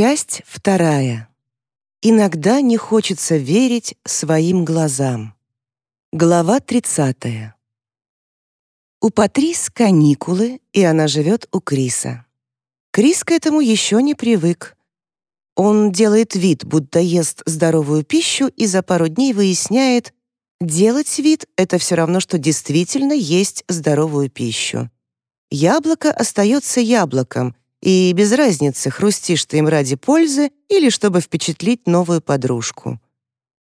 Часть вторая. Иногда не хочется верить своим глазам. Глава 30. У Патрис каникулы, и она живет у Криса. Крис к этому еще не привык. Он делает вид, будто ест здоровую пищу, и за пару дней выясняет, делать вид — это все равно, что действительно есть здоровую пищу. Яблоко остается яблоком, и без разницы, хрустишь ты им ради пользы или чтобы впечатлить новую подружку.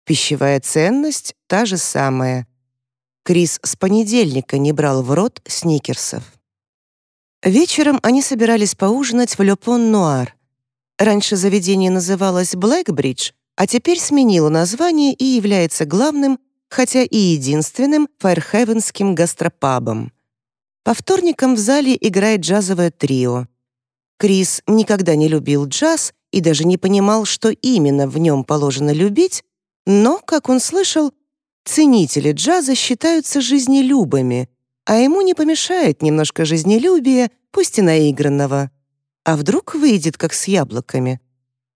Пищевая ценность — та же самая. Крис с понедельника не брал в рот сникерсов. Вечером они собирались поужинать в Лепон Нуар, Раньше заведение называлось Блэкбридж, а теперь сменило название и является главным, хотя и единственным, файрхевенским гастропабом. По вторникам в зале играет джазовое трио. Крис никогда не любил джаз и даже не понимал, что именно в нем положено любить, но, как он слышал, ценители джаза считаются жизнелюбами, а ему не помешает немножко жизнелюбия, пусть и наигранного. А вдруг выйдет, как с яблоками?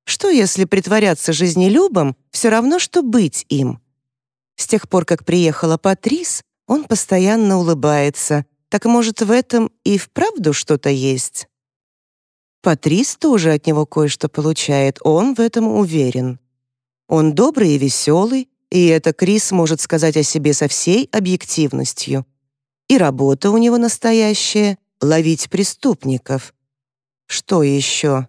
Что, если притворяться жизнелюбом, все равно, что быть им? С тех пор, как приехала Патрис, он постоянно улыбается. Так, может, в этом и вправду что-то есть? Патрис тоже от него кое-что получает, он в этом уверен. Он добрый и веселый, и это Крис может сказать о себе со всей объективностью. И работа у него настоящая — ловить преступников. Что еще?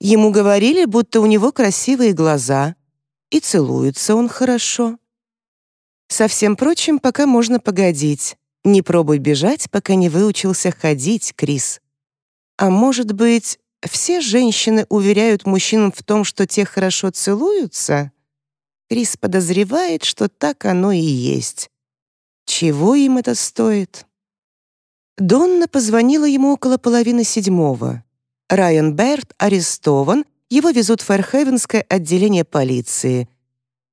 Ему говорили, будто у него красивые глаза, и целуется он хорошо. Со всем прочим пока можно погодить. Не пробуй бежать, пока не выучился ходить, Крис. А может быть, все женщины уверяют мужчин в том, что те хорошо целуются? Крис подозревает, что так оно и есть. Чего им это стоит? Донна позвонила ему около половины седьмого. Райан Берт арестован, его везут в Фэрхевенское отделение полиции.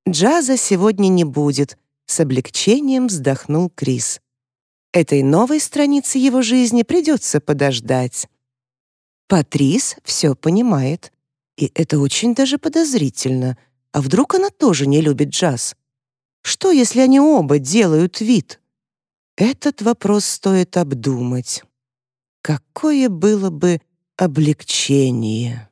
Джаза сегодня не будет, с облегчением вздохнул Крис. Этой новой страницы его жизни придется подождать. Патрис все понимает, и это очень даже подозрительно. А вдруг она тоже не любит джаз? Что, если они оба делают вид? Этот вопрос стоит обдумать. Какое было бы облегчение.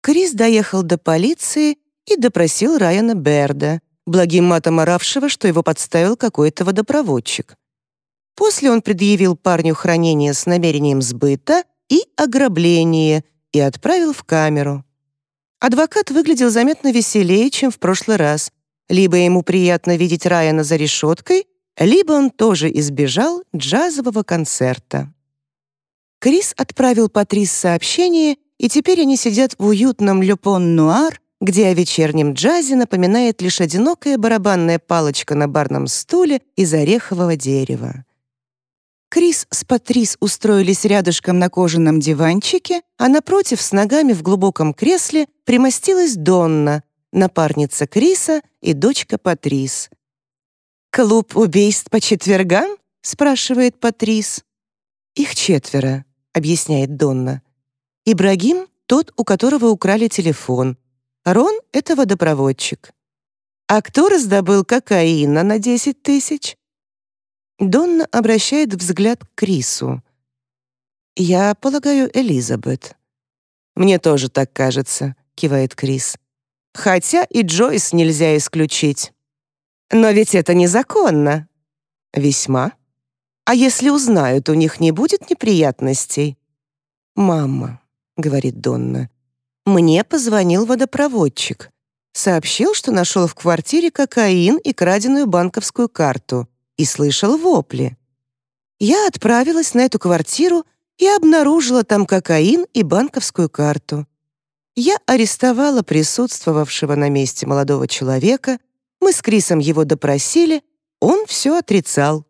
Крис доехал до полиции и допросил Райана Берда, благим матом оравшего, что его подставил какой-то водопроводчик. После он предъявил парню хранение с намерением сбыта и ограбление и отправил в камеру. Адвокат выглядел заметно веселее, чем в прошлый раз. Либо ему приятно видеть Райана за решеткой, либо он тоже избежал джазового концерта. Крис отправил Патрис сообщение, и теперь они сидят в уютном люпон-нуар, где о вечернем джазе напоминает лишь одинокая барабанная палочка на барном стуле из орехового дерева. Крис с Патрис устроились рядышком на кожаном диванчике, а напротив с ногами в глубоком кресле примостилась Донна, напарница Криса и дочка Патрис. «Клуб убийств по четвергам?» — спрашивает Патрис. «Их четверо объясняет Донна. Ибрагим — тот, у которого украли телефон. Рон — это водопроводчик. А кто раздобыл кокаина на 10 тысяч? Донна обращает взгляд к Крису. «Я полагаю, Элизабет». «Мне тоже так кажется», — кивает Крис. «Хотя и Джойс нельзя исключить». «Но ведь это незаконно». «Весьма», а если узнают, у них не будет неприятностей?» «Мама», — говорит Донна, — «мне позвонил водопроводчик. Сообщил, что нашел в квартире кокаин и краденую банковскую карту и слышал вопли. Я отправилась на эту квартиру и обнаружила там кокаин и банковскую карту. Я арестовала присутствовавшего на месте молодого человека, мы с Крисом его допросили, он все отрицал.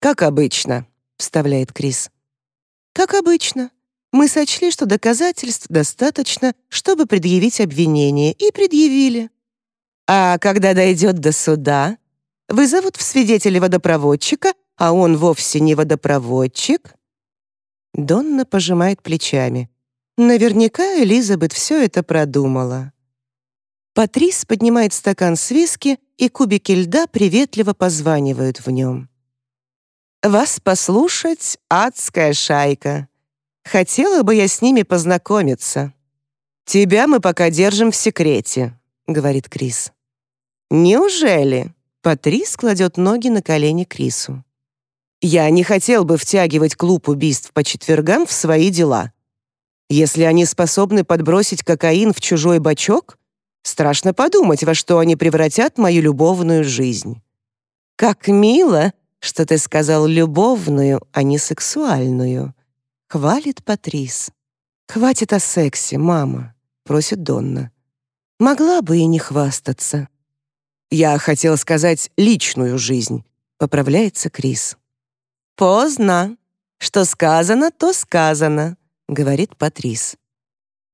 «Как обычно», — вставляет Крис. «Как обычно. Мы сочли, что доказательств достаточно, чтобы предъявить обвинение, и предъявили. А когда дойдет до суда, вызовут в свидетели водопроводчика, а он вовсе не водопроводчик». Донна пожимает плечами. Наверняка Элизабет все это продумала. Патрис поднимает стакан с виски, и кубики льда приветливо позванивают в нем. «Вас послушать адская шайка. Хотела бы я с ними познакомиться. Тебя мы пока держим в секрете», — говорит Крис. «Неужели?» — Патрис кладет ноги на колени Крису. «Я не хотел бы втягивать клуб убийств по четвергам в свои дела. Если они способны подбросить кокаин в чужой бачок, страшно подумать, во что они превратят мою любовную жизнь. Как мило, что ты сказал любовную, а не сексуальную. Хвалит Патрис. Хватит о сексе, мама, просит Донна. Могла бы и не хвастаться. Я хотел сказать личную жизнь, поправляется Крис. Поздно. Что сказано, то сказано, говорит Патрис.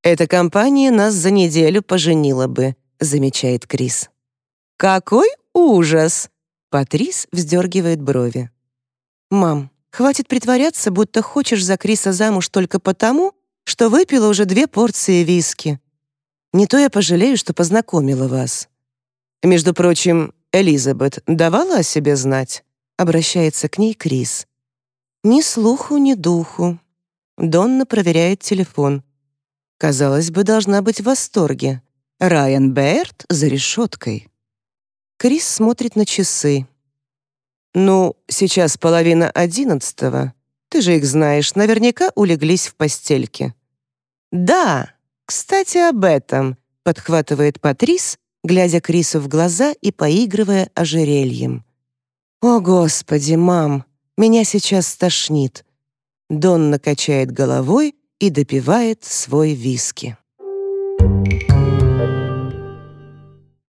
Эта компания нас за неделю поженила бы, замечает Крис. Какой ужас! Патрис вздергивает брови. Мам, хватит притворяться, будто хочешь за Криса замуж только потому, что выпила уже две порции виски. Не то я пожалею, что познакомила вас. Между прочим, Элизабет давала о себе знать, обращается к ней Крис. Ни слуху, ни духу. Донна проверяет телефон. Казалось бы, должна быть в восторге. Райан Берт за решеткой. Крис смотрит на часы. «Ну, сейчас половина одиннадцатого. Ты же их знаешь, наверняка улеглись в постельке». «Да, кстати, об этом», — подхватывает Патрис, глядя Крису в глаза и поигрывая ожерельем. «О, Господи, мам, меня сейчас стошнит». Донна качает головой и допивает свой виски.